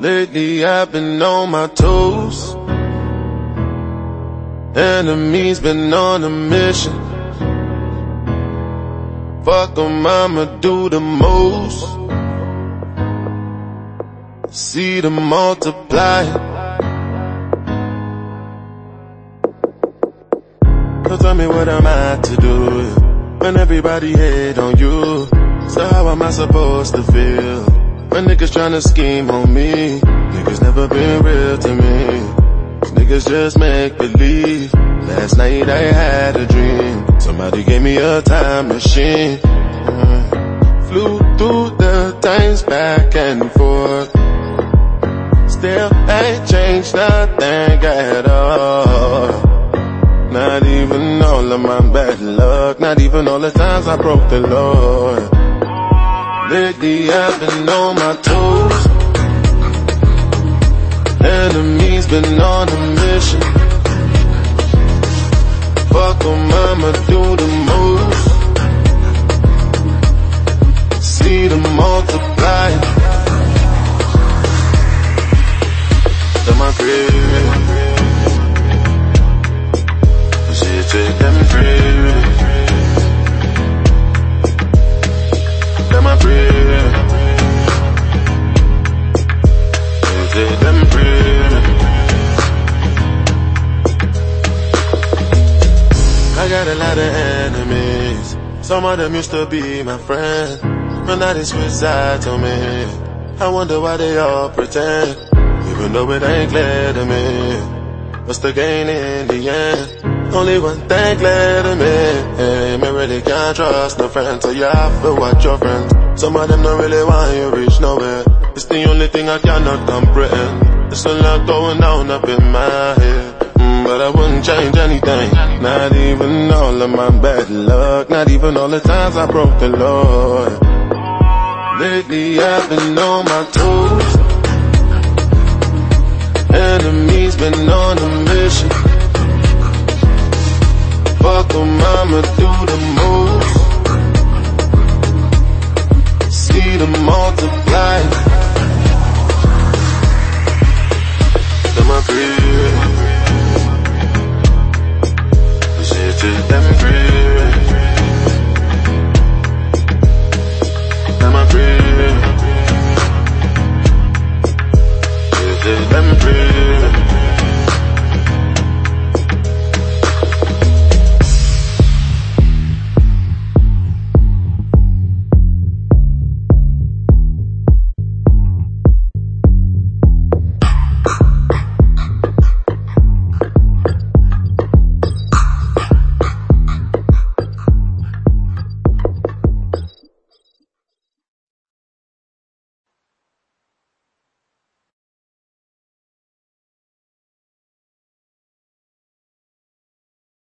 Lately I've been on my toes. Enemies been on a mission. Fuck 'em, I'ma do the most. See them multiply. Tell me what am I to do when everybody hate on you? So how am I supposed to feel when niggas tryna scheme on me? Niggas never been real to me. Niggas just make believe. Last night I had a dream. Somebody gave me a time machine. Flew through the times back and forth. Still ain't changed nothing at all. Even all of my bad luck. Not even all the times I broke the law. Lately I've been on my toes enemy's been on a mission. Fuck em, I'ma do the most. See them multiply. To my crib. Take them crib. To my crib. Take them crib. I got a lot of enemies. Some of them used to be my friends. But now they switch sides on me. I wonder why they all pretend. Even though it ain't clear to me. What's the gain in the end? Only one thing clear to me. Me really can't trust no friends. So you have to watch your friends. Some of them don't really want you reach nowhere. It's the only thing I cannot comprehend. There's a lot going on up in my head. Mm, but I wouldn't change anything. Not even all of my bad luck. Not even all the times I broke the Lord. Lately I've been on my toes. Enemies been on I'ma do the most See them multiply. Dans ma pluie J'étais dans them pluie Them ma pluie J'étais dans them pluie